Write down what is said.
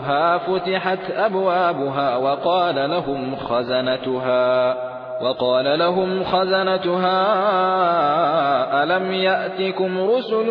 جاءوها فتحت أبوابها وقال لهم خزنتها وقال لهم خزنتها ألم يأتكم رسل